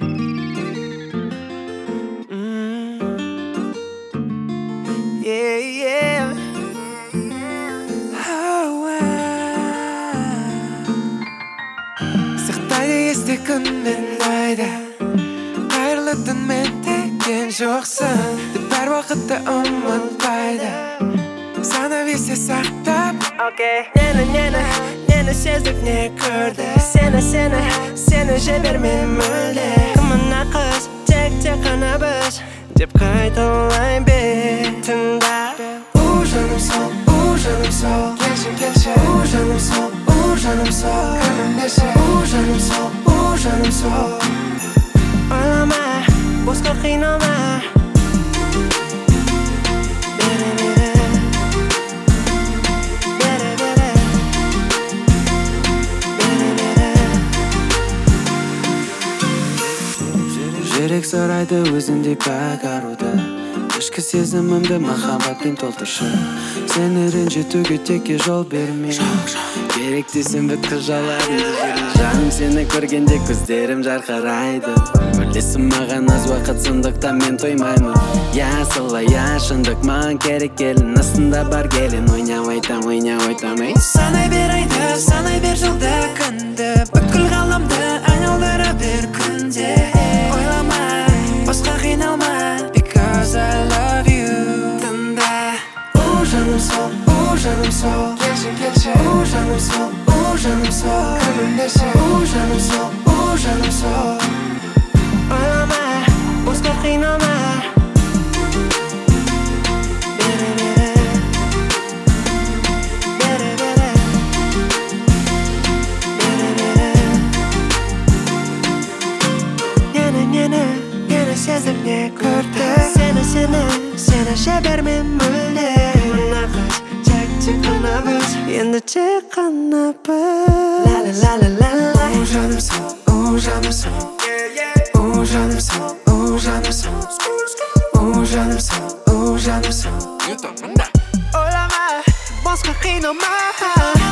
Yeah, yeah. Сақтайды есте күн мен айды қайырлы мен деген жоқсың деп әр уақытта ұмытпайды санап есте сақтап Окей Нені, нені, нені сездік не көрдік Сені, сені, сені жібермей мүлде қана біз Деп қайталай бер Тыңда у жаным сол у жаным сол келші келші у жаным сол у жаным сол күлімдеші у жаным сол у жаным сол Ойлама, босқа қиналма жүрек сұрайды өзіңдей пәк аруды ішкі сезімімді махаббатпен толтыршы сені ренжітуге текке жол берме керек десем бүткіл жалады жаным сені көргенде көздерім жарқырайды білесің маған аз уақыт сондықтан мен тоймаймын я солай я шындық маған керек келін астында бар келін ойнап айтам ойнап айтам ей Санай бер айды, санай бер жылды күнді у жаным сол келші келші у жаным сол у жаным сол күлімдеші у жаным сол у жаным сол Ойлама, босқа қиналма Бере, тек қана біз Ла ла ла ла у жаным сол у жаным сол у жаным сол у жаным сол у жаным сол у жаным сол Ойлама, босқа қиналма